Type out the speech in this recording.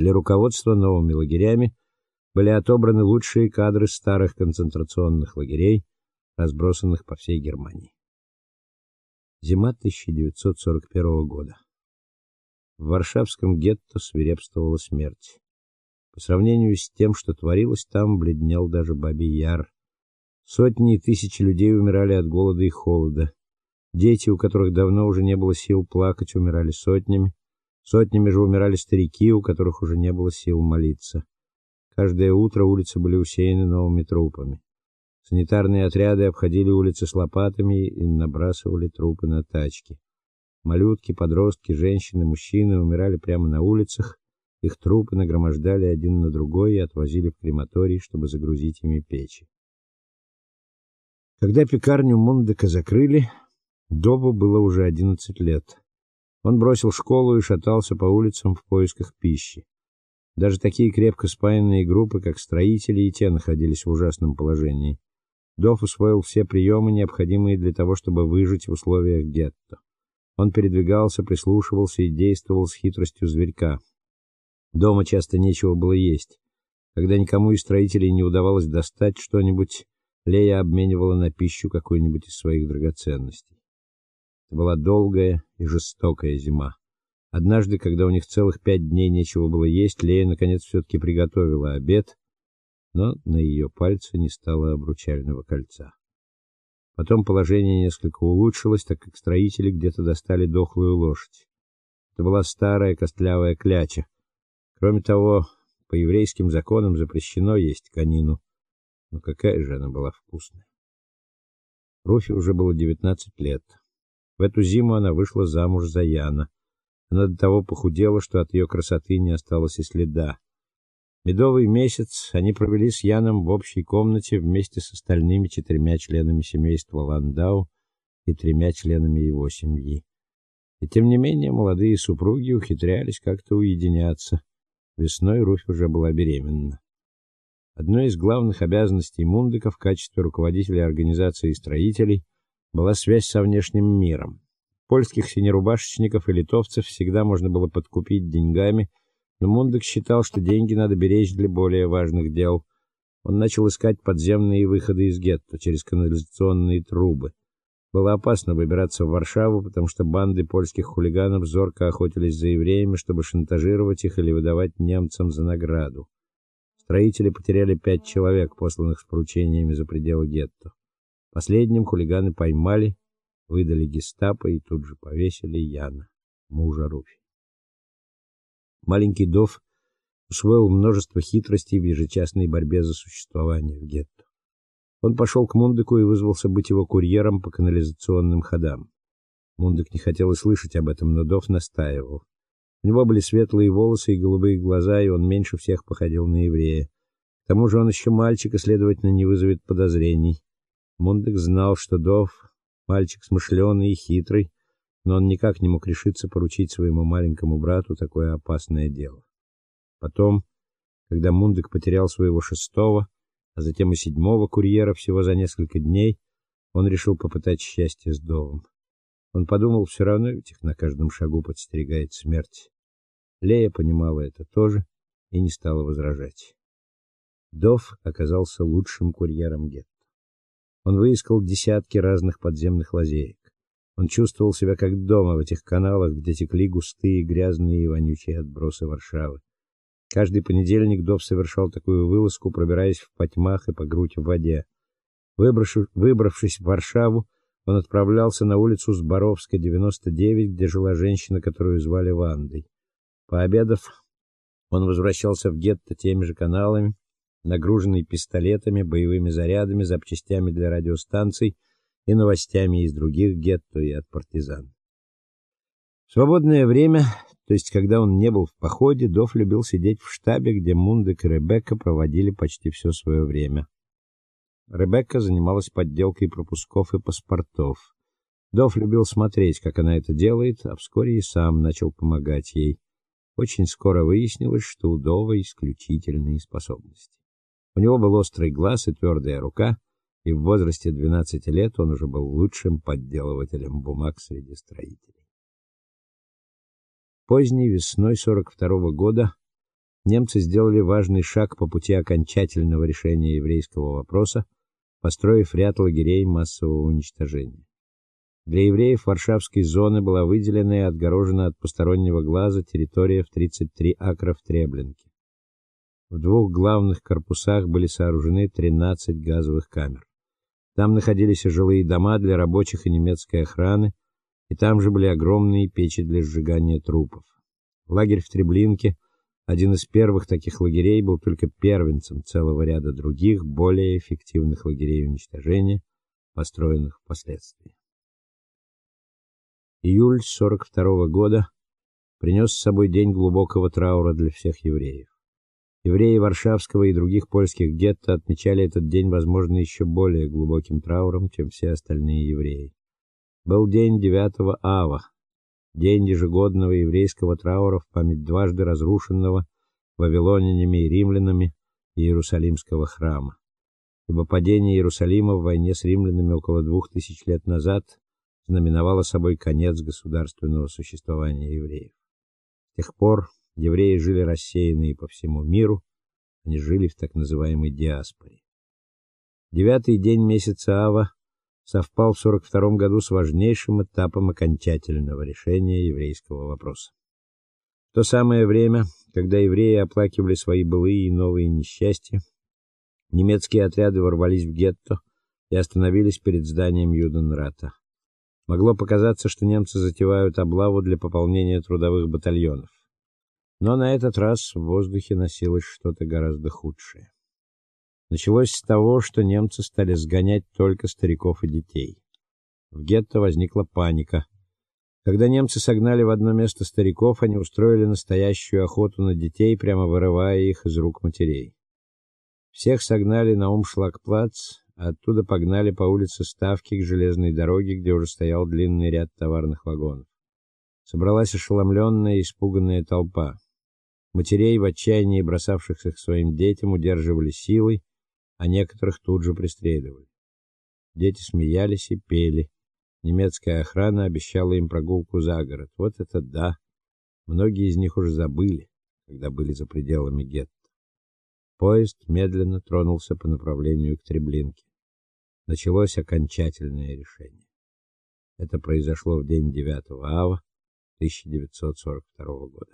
Для руководства новыми лагерями были отобраны лучшие кадры старых концентрационных лагерей, разбросанных по всей Германии. Зима 1941 года. В Варшавском гетто свирепствовала смерть. По сравнению с тем, что творилось там, бледнел даже Бабий Яр. Сотни и тысячи людей умирали от голода и холода. Дети, у которых давно уже не было сил плакать, умирали сотнями. Сотнями же умирали старики, у которых уже не было сил молиться. Каждое утро улицы были усеяны новыми трупами. Санитарные отряды обходили улицы с лопатами и набрасывали трупы на тачки. Малютки, подростки, женщины, мужчины умирали прямо на улицах. Их трупы нагромождали один на другой и отвозили в крематорий, чтобы загрузить ими печи. Когда пекарню Мундека закрыли, Добу было уже 11 лет. Он бросил школу и шатался по улицам в поисках пищи. Даже такие крепко спаянные группы, как строители, и те находились в ужасном положении. Дов усвоил все приемы, необходимые для того, чтобы выжить в условиях гетто. Он передвигался, прислушивался и действовал с хитростью зверька. Дома часто нечего было есть. Когда никому из строителей не удавалось достать что-нибудь, Лея обменивала на пищу какую-нибудь из своих драгоценностей. Это была долгая и жестокая зима. Однажды, когда у них целых пять дней нечего было есть, Лея наконец все таки приготовила обед, но на ее пальце не стало обручального кольца. Потом положение несколько улучшилось, так как строители где-то достали дохлую лошадь. Это была старая костлявая кляча. Кроме того, по еврейским законам запрещено есть конину. Но какая же она была вкусная. Руфи уже было 19 лет. В эту зиму она вышла замуж за Яна. Она до того похудела, что от ее красоты не осталось и следа. Медовый месяц они провели с Яном в общей комнате вместе с остальными четырьмя членами семейства Ландау и тремя членами его семьи. И тем не менее молодые супруги ухитрялись как-то уединяться. Весной Руфь уже была беременна. Одной из главных обязанностей Мундыка в качестве руководителя организации строителей была связь со внешним миром. Польских синерубашечников и литовцев всегда можно было подкупить деньгами но Мундек считал, что деньги надо беречь для более важных дел. Он начал искать подземные выходы из гетто через канализационные трубы. Было опасно выбираться в Варшаву, потому что банды польских хулиганов зорко охотились за евреями, чтобы шантажировать их или выдавать немцам за награду. Строители потеряли пять человек, посланных с поручениями за пределы гетто. Последним хулиганы поймали, выдали гестапо и тут же повесили Яна, мужа Руфи. Маленький Дов усвоил множество хитростей в ежечасной борьбе за существование в гетто. Он пошел к Мундыку и вызвался быть его курьером по канализационным ходам. Мундык не хотел и слышать об этом, но Дов настаивал. У него были светлые волосы и голубые глаза, и он меньше всех походил на еврея. К тому же он еще мальчик, и, следовательно, не вызовет подозрений. Мундык знал, что Дов мальчик смышленый и хитрый, но он никак не мог решиться поручить своему маленькому брату такое опасное дело. Потом, когда Мундык потерял своего шестого, а затем и седьмого курьера всего за несколько дней, он решил попытать счастье с Довом. Он подумал, все равно ведь их на каждом шагу подстерегает смерть. Лея понимала это тоже и не стала возражать. Дов оказался лучшим курьером гетто. Он выискал десятки разных подземных лазеек. Он чувствовал себя как дома в этих каналах, где текли густые, грязные и вонючие отбросы Варшавы. Каждый понедельник Дов совершал такую вылазку, пробираясь в потьмах и по грудь в воде. Выбравшись, в Варшаву, он отправлялся на улицу Зборовска, 99, где жила женщина, которую звали Вандой. Пообедав, он возвращался в гетто теми же каналами, нагруженный пистолетами, боевыми зарядами, запчастями для радиостанций и новостями из других гетто и от партизан. В свободное время, то есть когда он не был в походе, Доф любил сидеть в штабе, где Мундек и Ребекка проводили почти все свое время. Ребекка занималась подделкой пропусков и паспортов. Доф любил смотреть, как она это делает, а вскоре и сам начал помогать ей. Очень скоро выяснилось, что у Дова исключительные способности. У него был острый глаз и твердая рука, и в возрасте 12 лет он уже был лучшим подделывателем бумаг среди строителей. Поздней весной 42 -го года немцы сделали важный шаг по пути окончательного решения еврейского вопроса, построив ряд лагерей массового уничтожения. Для евреев Варшавской зоны была выделена и отгорожена от постороннего глаза территория в 33 акра в Треблинке. В двух главных корпусах были сооружены 13 газовых камер. Там находились жилые дома для рабочих и немецкой охраны, и там же были огромные печи для сжигания трупов. Лагерь в Треблинке, один из первых таких лагерей, был только первенцем целого ряда других, более эффективных лагерей уничтожения, построенных впоследствии. Июль 42 -го года принес с собой день глубокого траура для всех евреев. Евреи Варшавского и других польских гетто отмечали этот день, возможно, еще более глубоким трауром, чем все остальные евреи. Был день 9 ава, день ежегодного еврейского траура в память дважды разрушенного вавилонянами и римлянами Иерусалимского храма. Ибо падение Иерусалима в войне с римлянами около двух тысяч лет назад знаменовало собой конец государственного существования евреев. С тех пор евреи жили рассеянные по всему миру, они жили в так называемой диаспоре. Девятый день месяца Ава совпал в 42 году с важнейшим этапом окончательного решения еврейского вопроса. В то самое время, когда евреи оплакивали свои былые и новые несчастья, немецкие отряды ворвались в гетто и остановились перед зданием Юденрата. Могло показаться, что немцы затевают облаву для пополнения трудовых батальонов. Но на этот раз в воздухе носилось что-то гораздо худшее. Началось с того, что немцы стали сгонять только стариков и детей. В гетто возникла паника. Когда немцы согнали в одно место стариков, они устроили настоящую охоту на детей, прямо вырывая их из рук матерей. Всех согнали на Умшлагплац, а оттуда погнали по улице Ставки к железной дороге, где уже стоял длинный ряд товарных вагонов. Собралась ошеломленная и испуганная толпа. Матерей в отчаянии бросавшихся к своим детям удерживали силой, а некоторых тут же пристреливали. Дети смеялись и пели. Немецкая охрана обещала им прогулку за город. Вот это да. Многие из них уже забыли, когда были за пределами гетто. Поезд медленно тронулся по направлению к Треблинке. Началось окончательное решение. Это произошло в день 9 ава 1942 года.